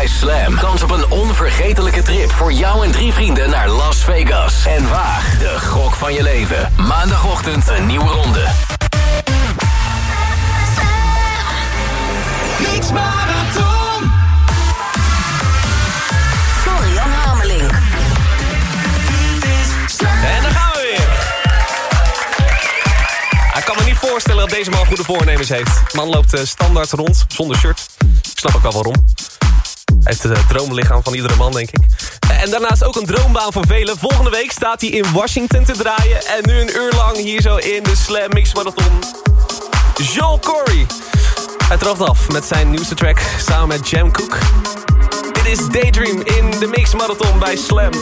bij Slam. Kans op een onvergetelijke trip voor jou en drie vrienden naar Las Vegas. En waag de gok van je leven. Maandagochtend een nieuwe ronde. Mix Marathon. Florian Hamelink. En daar gaan we weer. Ik kan me niet voorstellen dat deze man goede voornemens heeft. De man loopt eh, standaard rond, zonder shirt. Ik snap ook wel waarom. Het droomlichaam van iedere man, denk ik. En daarnaast ook een droombaan voor velen. Volgende week staat hij in Washington te draaien. En nu een uur lang hier zo in de Slam Mix Marathon. Joel Corey. Hij trapt af met zijn nieuwste track samen met Jam Cook. Dit is Daydream in de Mix Marathon bij Slam.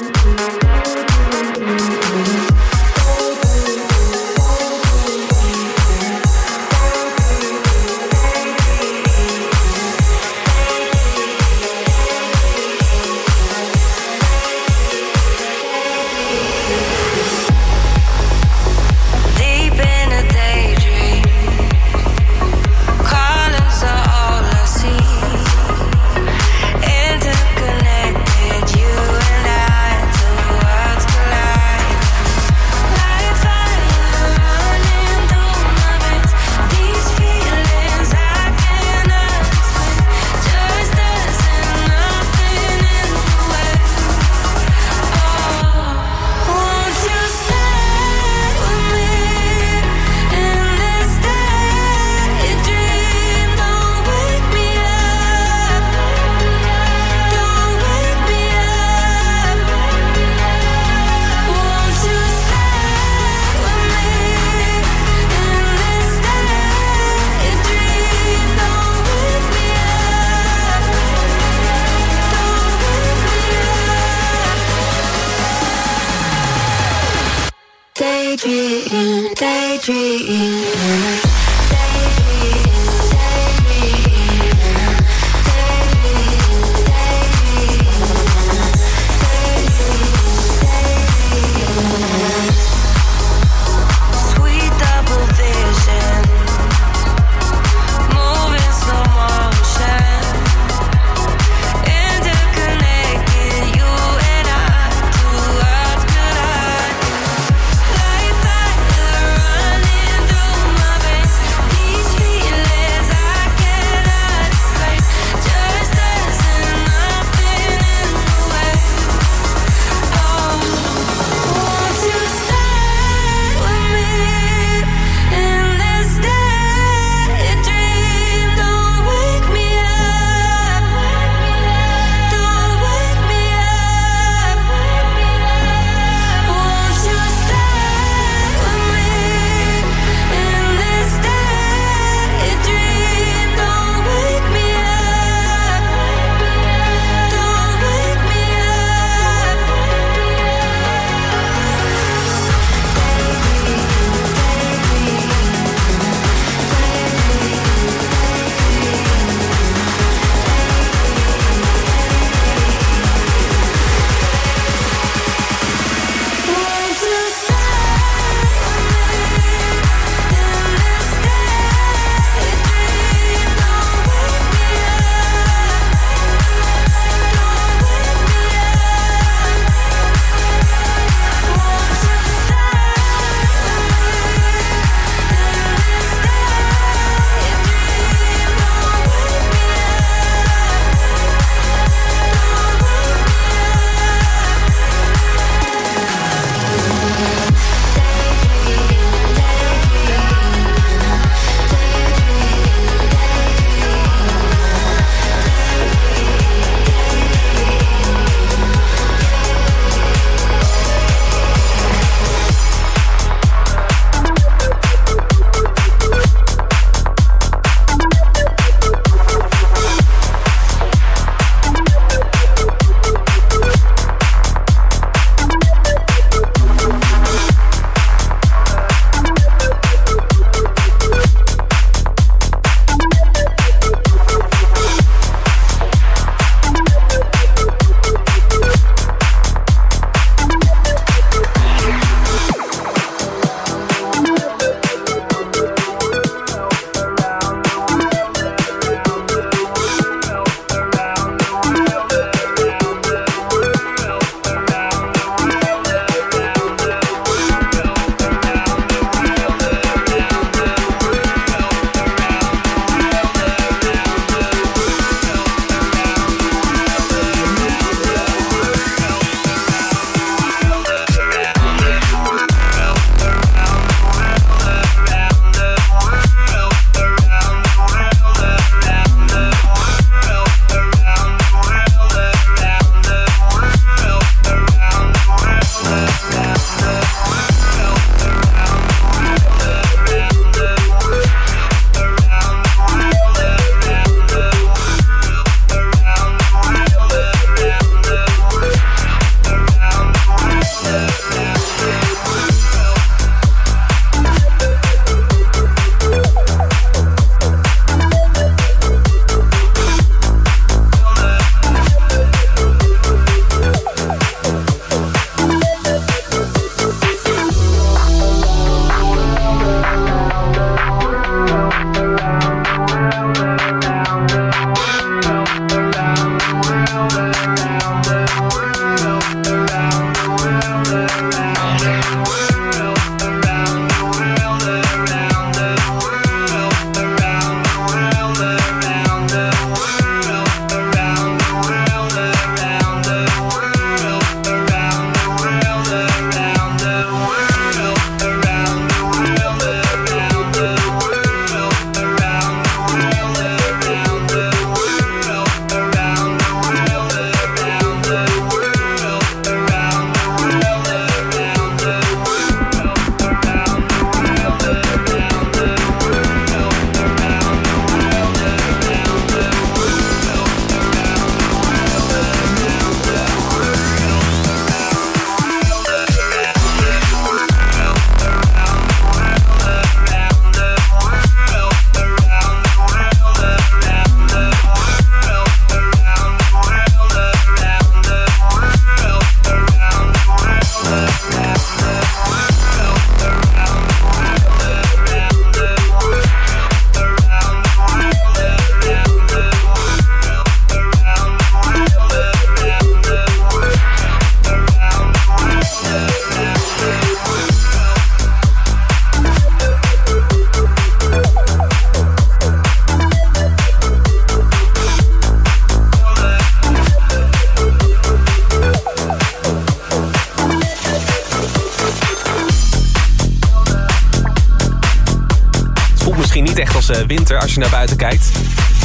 naar buiten kijkt.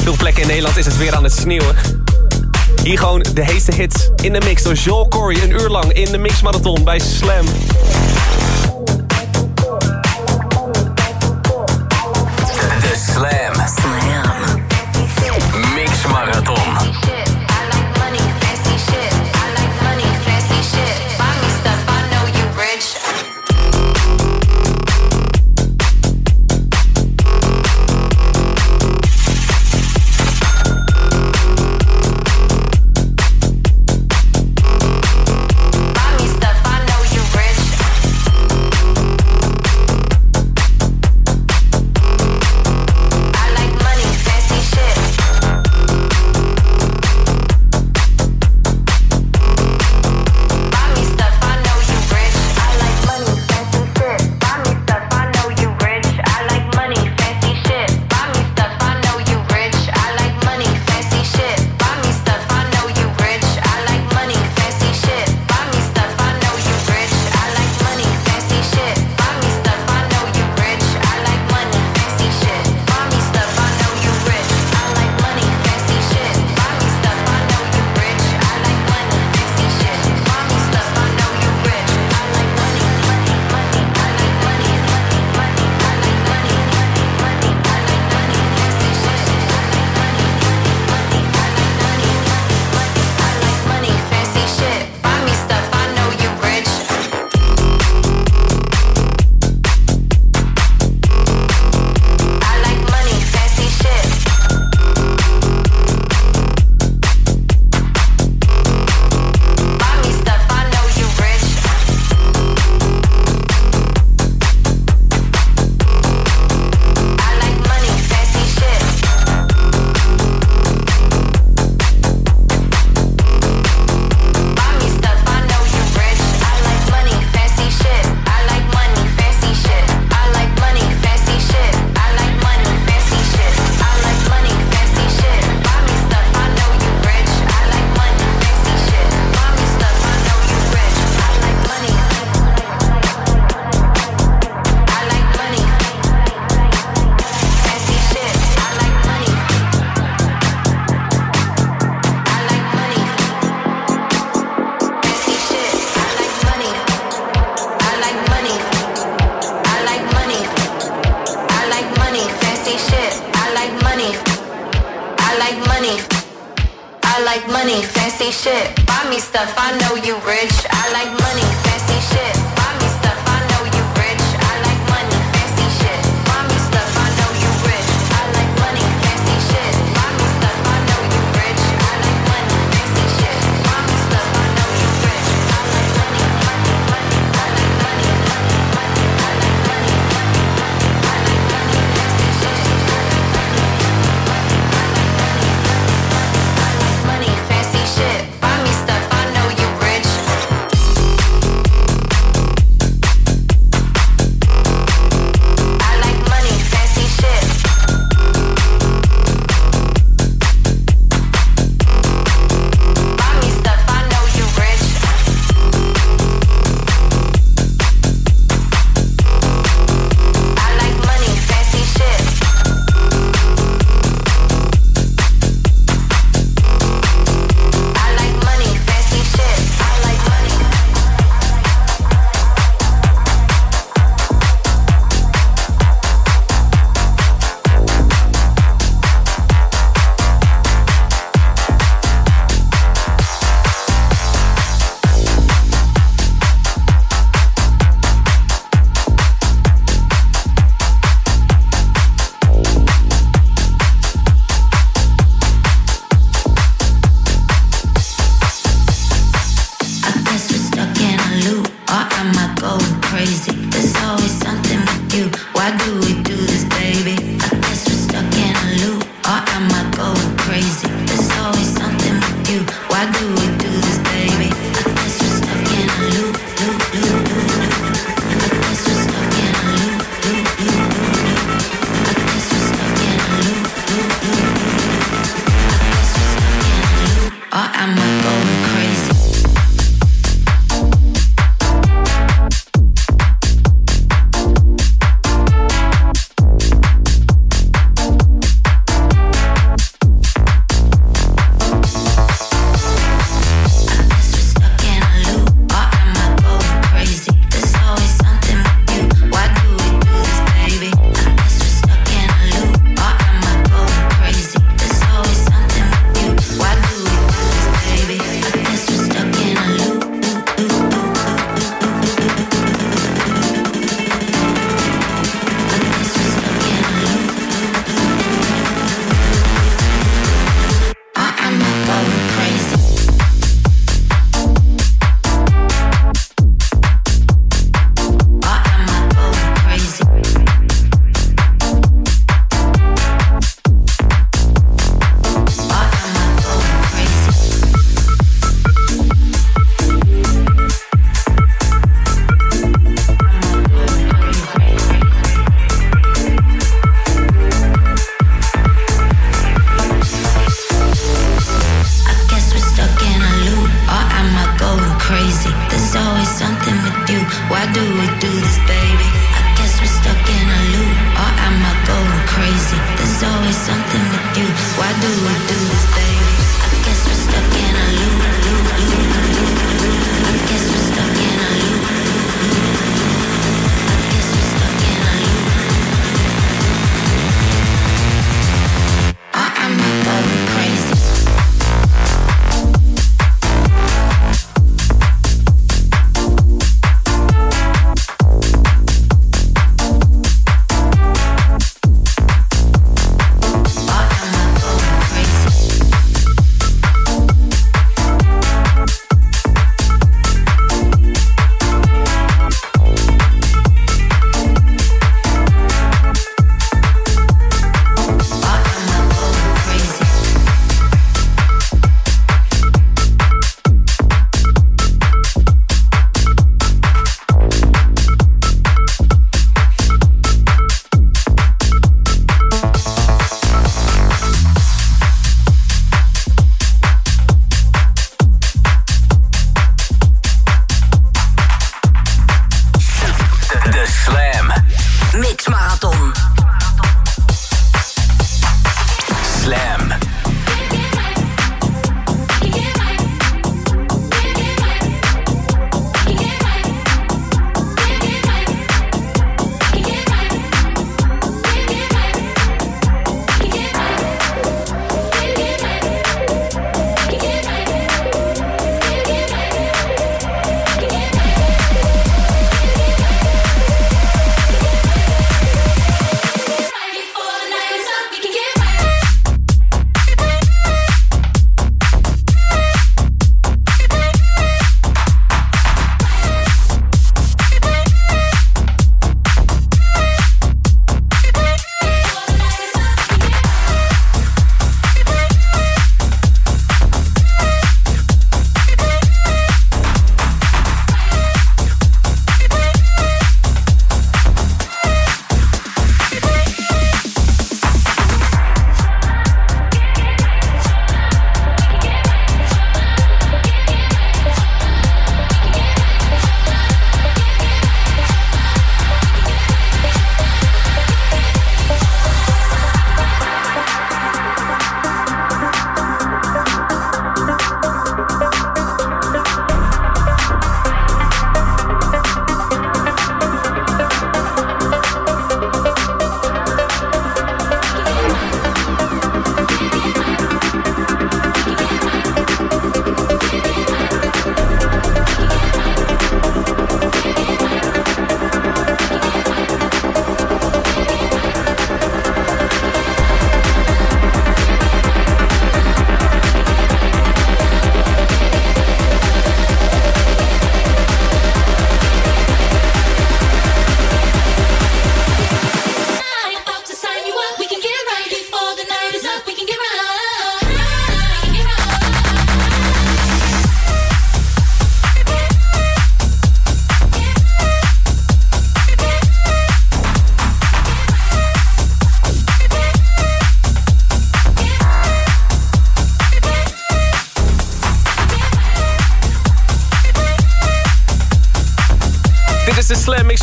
Veel plekken in Nederland is het weer aan het sneeuwen. Hier gewoon de heetste hits in de mix door Joel Corey. Een uur lang in de mixmarathon bij Slam. I do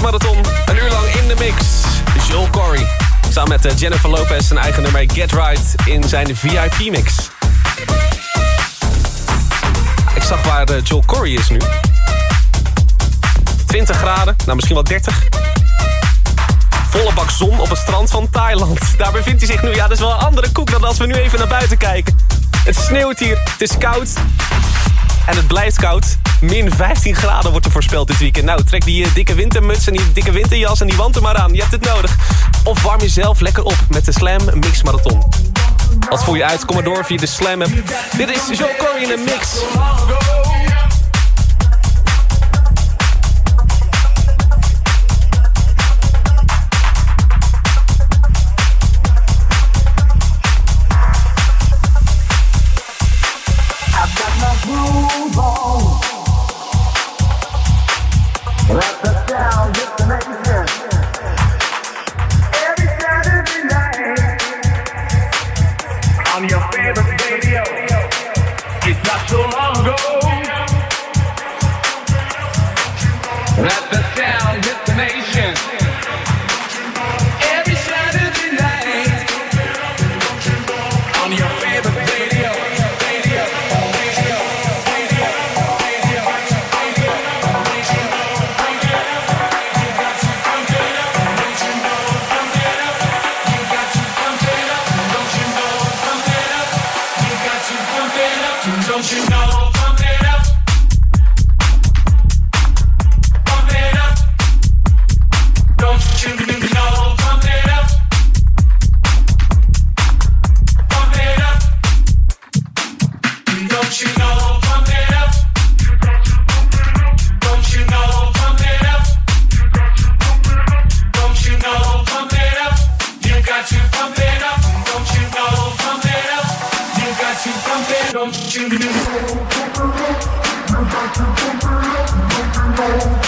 Marathon. Een uur lang in de mix. Joel Corey. Samen met eh, Jennifer Lopez zijn eigen nummer Get Right in zijn VIP-mix. Ik zag waar eh, Joel Corey is nu. 20 graden, nou misschien wel 30. Volle bak zon op het strand van Thailand. Daar bevindt hij zich nu. Ja, dat is wel een andere koek dan als we nu even naar buiten kijken. Het sneeuwt hier, het is koud. En het blijft koud. Min 15 graden wordt er voorspeld dit weekend. Nou, trek die eh, dikke wintermuts en die dikke winterjas en die wanten maar aan. Je hebt het nodig. Of warm jezelf lekker op met de Slam Mix Marathon. Wat voel je uit? Kom maar door via de Slam app. Dit is Joe Corey in een mix. you can be loved, you know.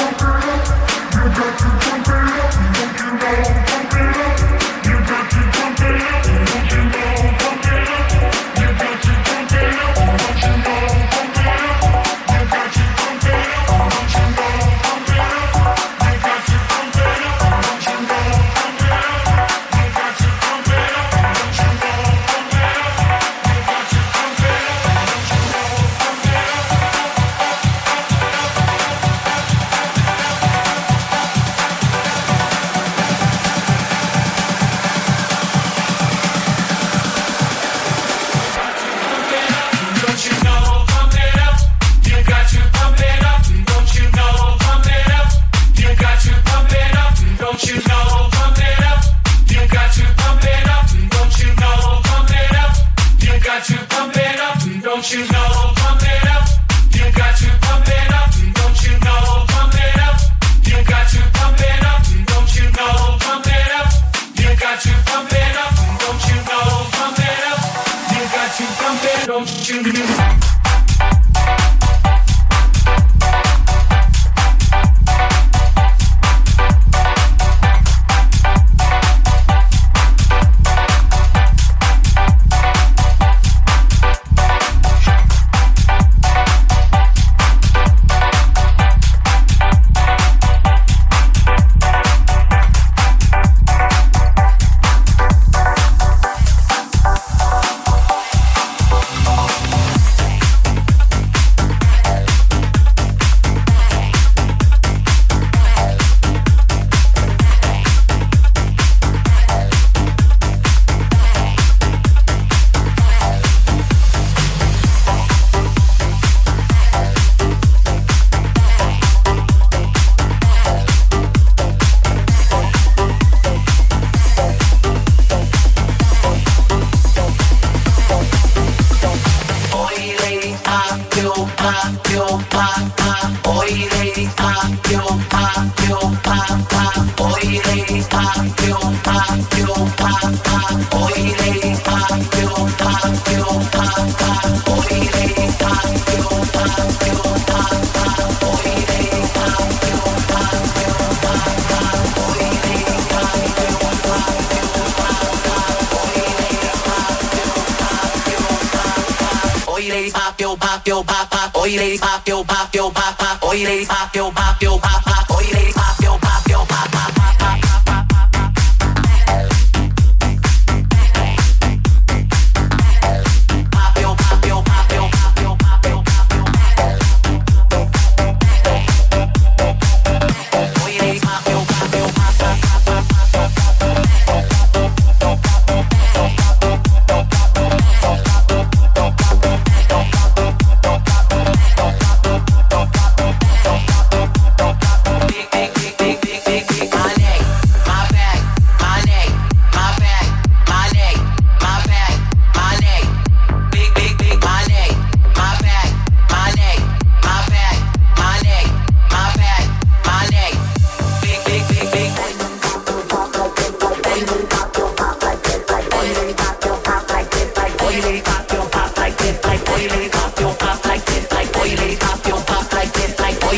pop yo pop yo pop pop. Oh, you ladies pop yo pop yo pop pop. Oh, you ladies pop yo pop pop.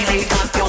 really got your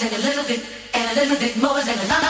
than a little bit, and a little bit more than a lot.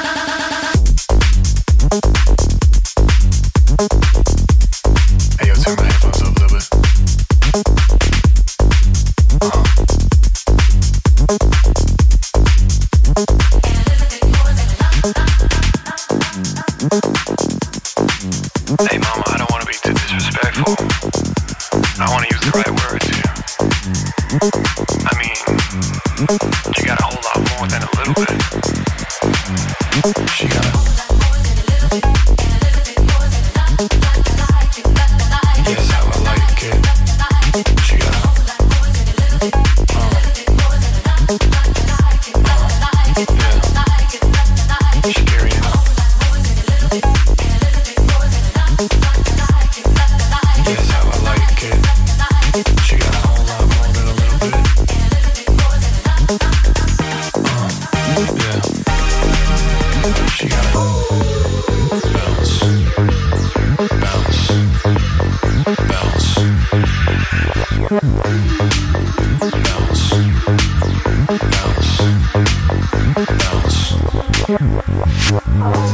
Noise.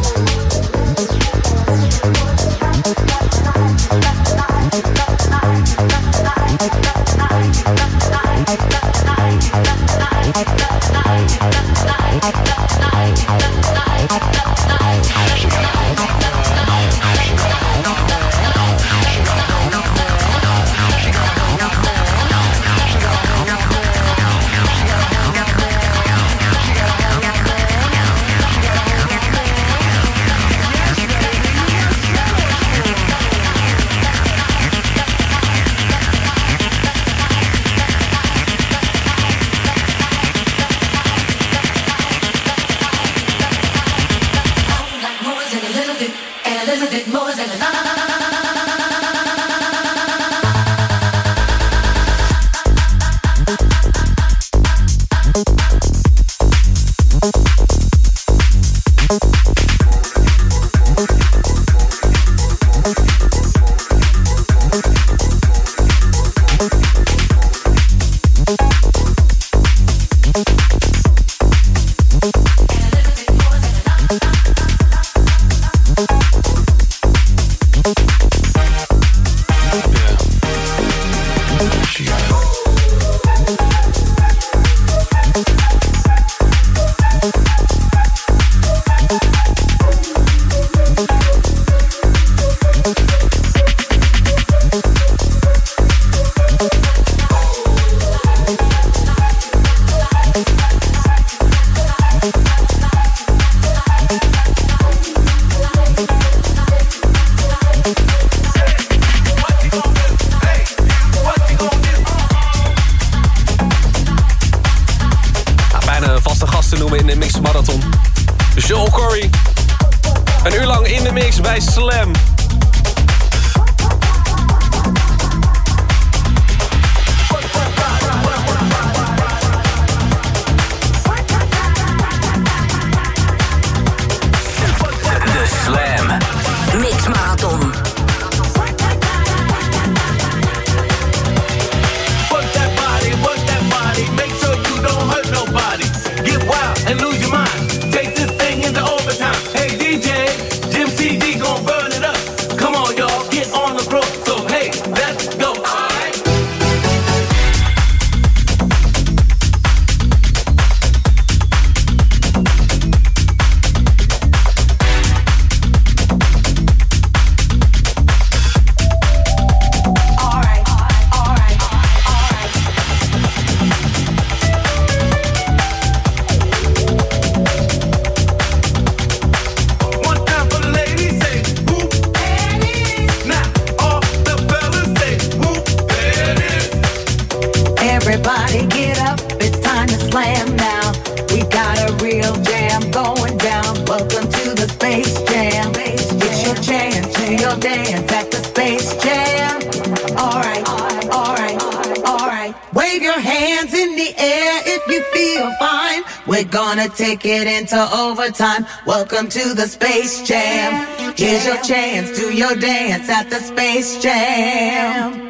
Thank take it into overtime. Welcome to the Space Jam. Here's your chance, do your dance at the Space Jam.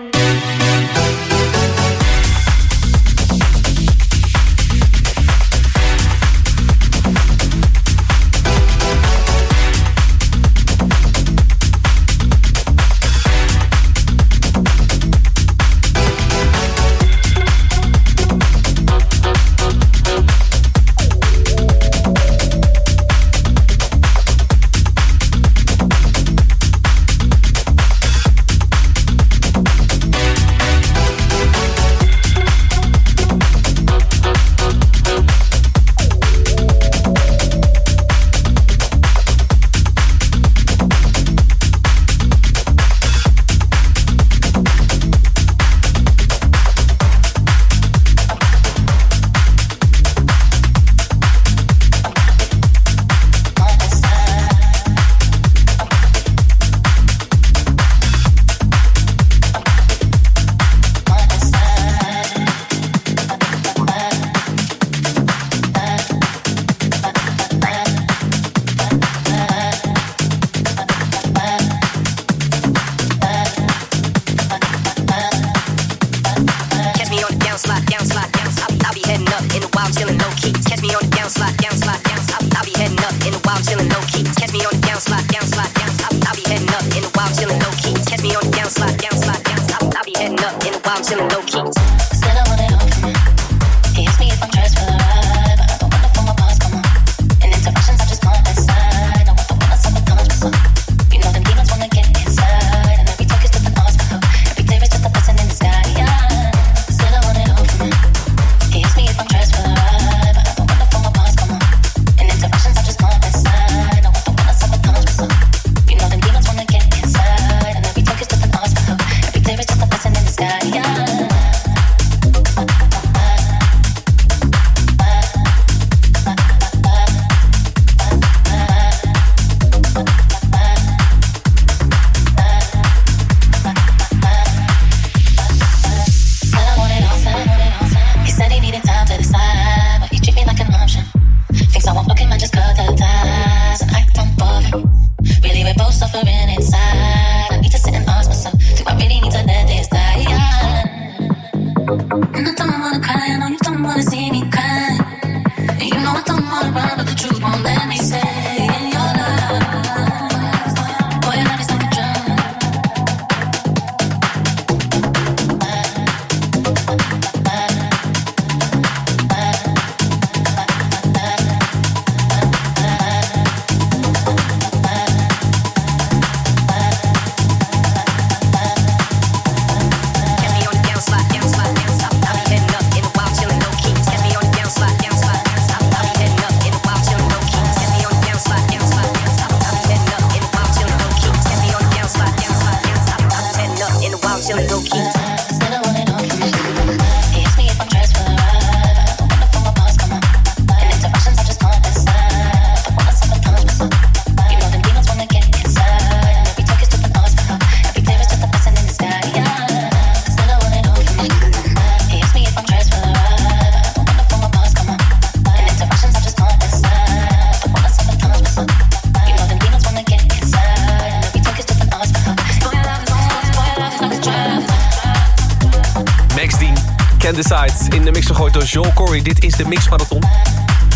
De mixmarathon.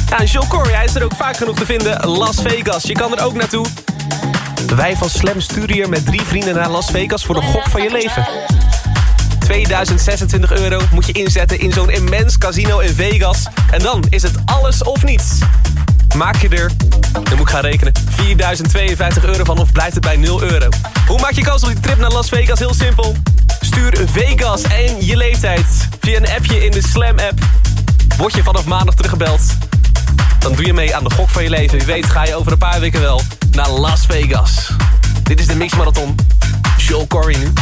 Ja, en Joel hij is er ook vaak genoeg te vinden. Las Vegas, je kan er ook naartoe. Wij van Slam sturen hier met drie vrienden naar Las Vegas voor de gok van je leven. 2026 euro moet je inzetten in zo'n immens casino in Vegas. En dan is het alles of niets. Maak je er, dan moet ik gaan rekenen, 4052 euro van of blijft het bij 0 euro. Hoe maak je kans op die trip naar Las Vegas? Heel simpel. Stuur Vegas en je leeftijd via een appje in de Slam app. Word je vanaf maandag teruggebeld? Dan doe je mee aan de gok van je leven. Wie weet ga je over een paar weken wel naar Las Vegas. Dit is de Mix Marathon. Joel Corey nu.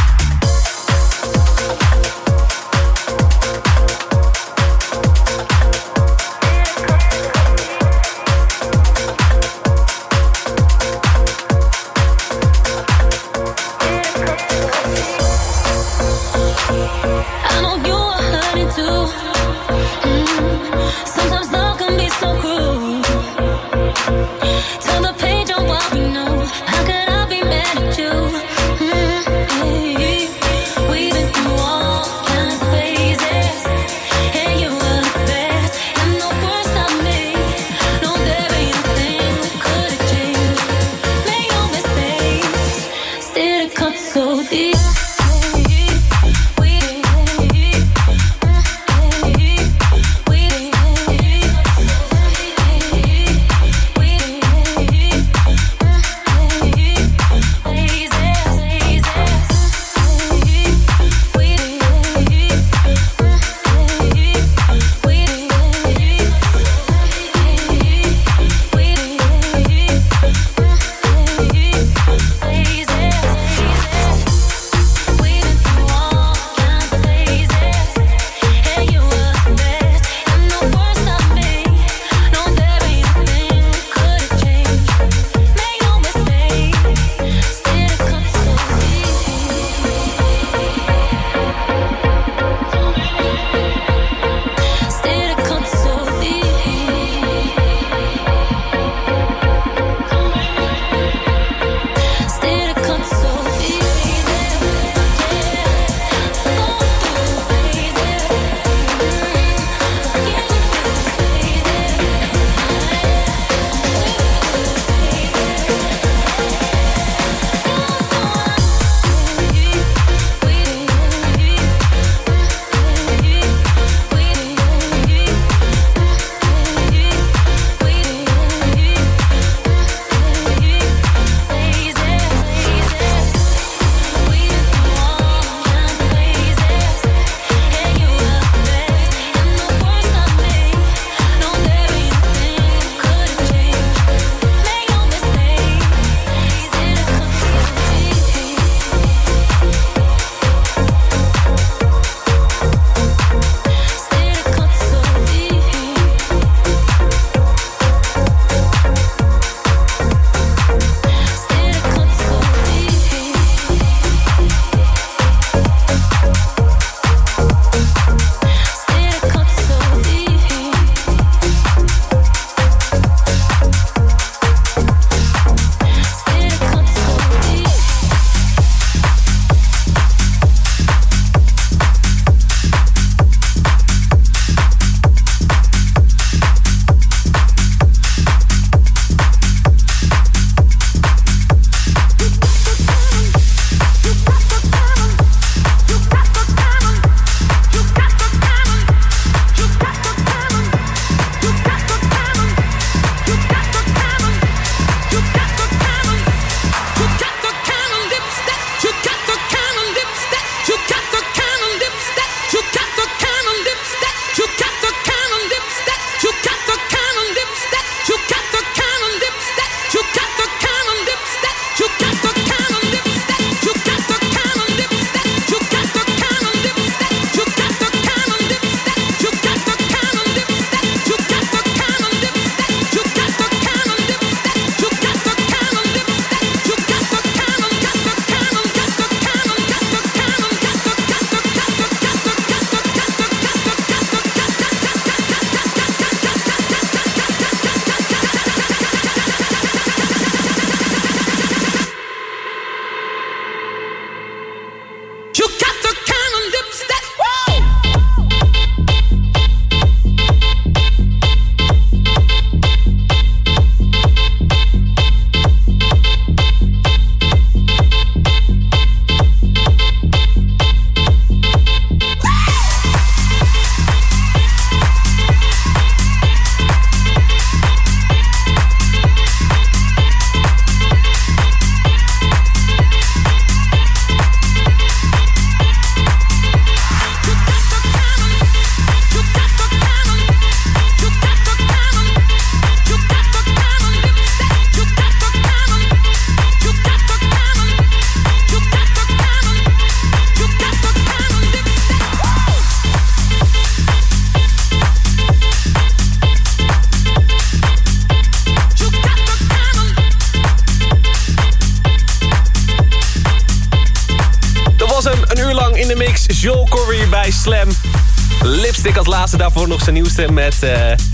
Laatste daarvoor nog zijn nieuwste met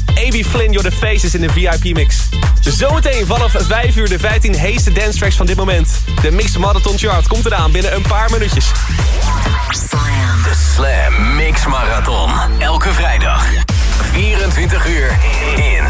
A.B. Flynn, Your The Faces in de VIP-mix. Zometeen vanaf 5 uur de 15 heeste dance tracks van dit moment. De Mix Marathon Chart komt eraan binnen een paar minuutjes. De Slam Mix Marathon. Elke vrijdag. 24 uur in